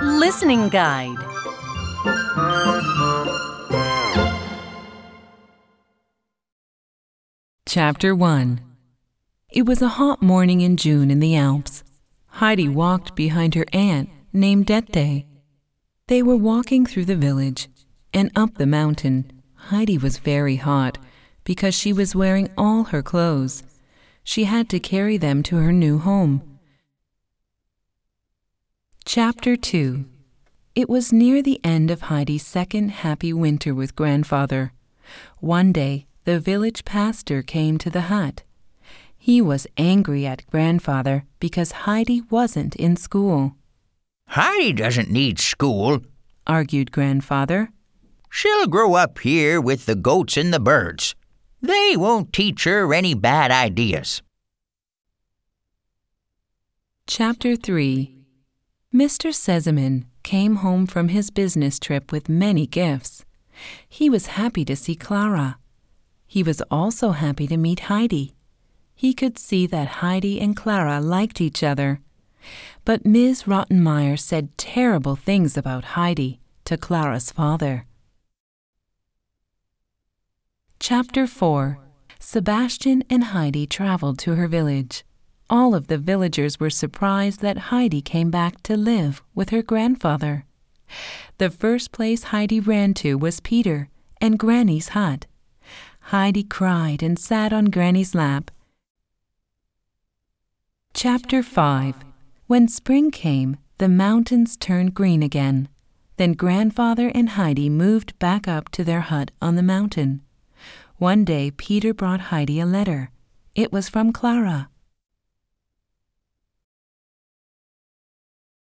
Listening Guide Chapter 1 It was a hot morning in June in the Alps. Heidi walked behind her aunt, named Dete. They were walking through the village and up the mountain. Heidi was very hot because she was wearing all her clothes. She had to carry them to her new home. Chapter 2 It was near the end of Heidi's second happy winter with grandfather. One day, the village pastor came to the hut. He was angry at grandfather because Heidi wasn't in school. Heidi doesn't need school, argued grandfather. She'll grow up here with the goats and the birds. They won't teach her any bad ideas. Chapter 3 Mr. Sesemann came home from his business trip with many gifts. He was happy to see Clara. He was also happy to meet Heidi. He could see that Heidi and Clara liked each other. But Ms. Rottenmeier said terrible things about Heidi to Clara's father. Chapter 4 Sebastian and Heidi traveled to her village. All of the villagers were surprised that Heidi came back to live with her grandfather. The first place Heidi ran to was Peter and Granny's hut. Heidi cried and sat on Granny's lap. Chapter 5 When spring came, the mountains turned green again. Then grandfather and Heidi moved back up to their hut on the mountain. One day Peter brought Heidi a letter. It was from Clara.